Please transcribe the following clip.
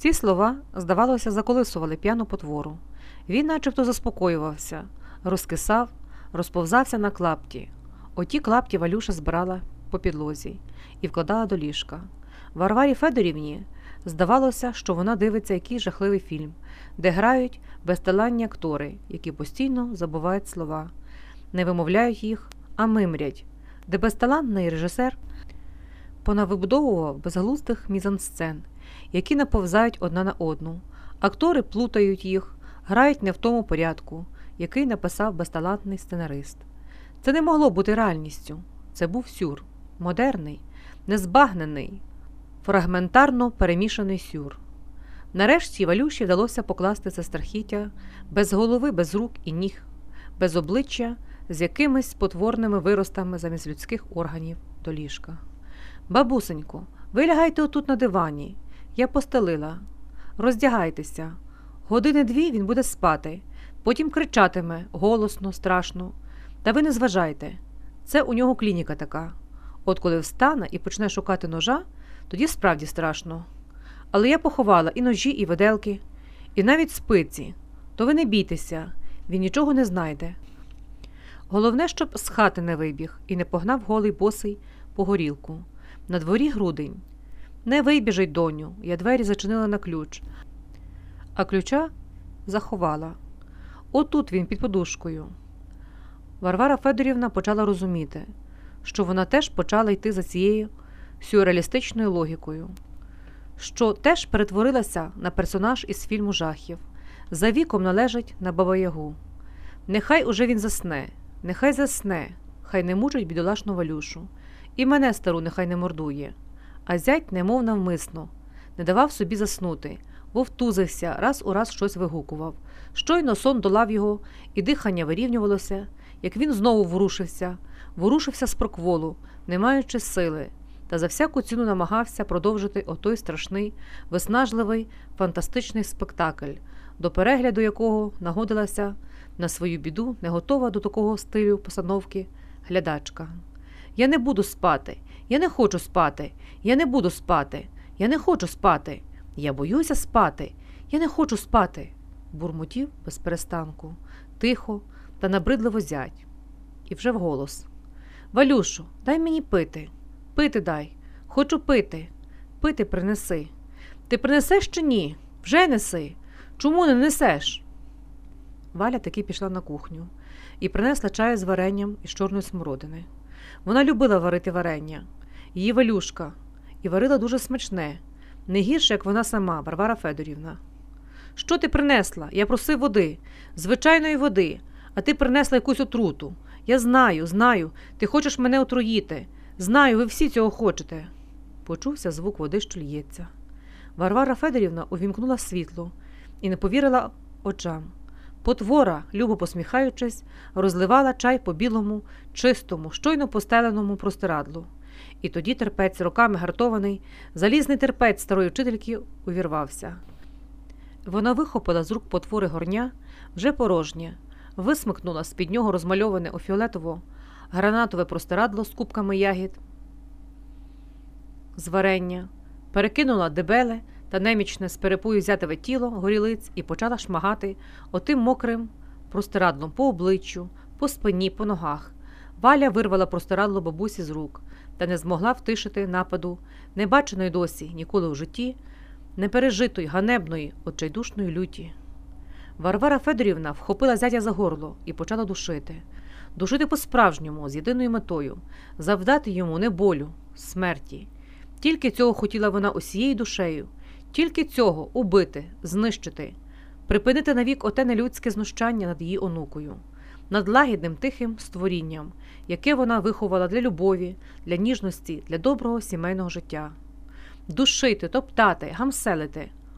Ці слова, здавалося, заколисували п'яну потвору. Він начебто заспокоювався, розкисав, розповзався на клапті. Оті клапті Валюша збирала по підлозі і вкладала до ліжка. Варварі Федорівні здавалося, що вона дивиться якийсь жахливий фільм, де грають безталанні актори, які постійно забувають слова, не вимовляють їх, а мимрять, де безталанний режисер понавибудовував безглуздих мізансцен, які наповзають одна на одну. Актори плутають їх, грають не в тому порядку, який написав безталантний сценарист. Це не могло бути реальністю. Це був сюр, модерний, незбагнений, фрагментарно перемішаний сюр. Нарешті Валюші вдалося покласти це страхіття без голови, без рук і ніг, без обличчя, з якимись потворними виростами замість людських органів до ліжка. Бабусенько, ви лягайте отут на дивані. Я постелила. Роздягайтеся. Години дві він буде спати, потім кричатиме голосно, страшно. Та ви не зважайте. Це у нього клініка така. От коли встане і почне шукати ножа, тоді справді страшно. Але я поховала і ножі, і виделки, і навіть спиці. То ви не бійтеся, він нічого не знайде. Головне, щоб з хати не вибіг і не погнав голий босий по горілку. На дворі грудень. Не вибіжить, доню, я двері зачинила на ключ, а ключа заховала. Отут він під подушкою. Варвара Федорівна почала розуміти, що вона теж почала йти за цією сюрреалістичною логікою, що теж перетворилася на персонаж із фільму жахів, за віком належить на Бабаягу. Нехай уже він засне, нехай засне, хай не мучить бідолашну валюшу, і мене стару нехай не мордує. А зять, немов навмисно, не давав собі заснути, вовтузився, раз у раз щось вигукував. Щойно сон долав його, і дихання вирівнювалося, як він знову ворушився, ворушився з прокволу, не маючи сили, та за всяку ціну намагався продовжити отой страшний, виснажливий, фантастичний спектакль, до перегляду якого нагодилася на свою біду, не готова до такого стилю постановки глядачка. Я не буду спати, я не хочу спати, я не буду спати, я не хочу спати, я боюся спати, я не хочу спати, бурмотів без перестанку, тихо та набридливо зять. І вже вголос. Валюшу, дай мені пити, пити дай, хочу пити, пити принеси. Ти принесеш чи ні? Вже неси. Чому не несеш? Валя таки пішла на кухню і принесла чаю з варенням із чорної смородини. Вона любила варити варення, її валюшка, і варила дуже смачне, не гірше, як вона сама, Варвара Федорівна. Що ти принесла? Я просив води, звичайної води, а ти принесла якусь отруту. Я знаю, знаю, ти хочеш мене отруїти. Знаю, ви всі цього хочете. Почувся звук води, що лється. Варвара Федорівна увімкнула світло і не повірила очам. Потвора, любо посміхаючись, розливала чай по білому, чистому, щойно постеленому простирадлу. І тоді терпець, роками гартований, залізний терпець старої вчительки увірвався. Вона вихопила з рук потвори горня вже порожнє, висмикнула з під нього розмальоване у фіолетово гранатове простирадло з кубками ягід з варення, перекинула дебеле та немічне з перепою взятеве тіло горілиць і почала шмагати отим мокрим простирадлом по обличчю, по спині, по ногах. Валя вирвала простирадло бабусі з рук та не змогла втишити нападу, небаченої досі ніколи в житті, непережитої, ганебної, отчайдушної люті. Варвара Федорівна вхопила зятя за горло і почала душити, душити по-справжньому, з єдиною метою, завдати йому не болю, смерті. Тільки цього хотіла вона усією душею, тільки цього убити, знищити, припинити навік оте нелюдське знущання над її онукою, над лагідним тихим створінням, яке вона виховала для любові, для ніжності, для доброго сімейного життя. Душити, топтати, гамселити,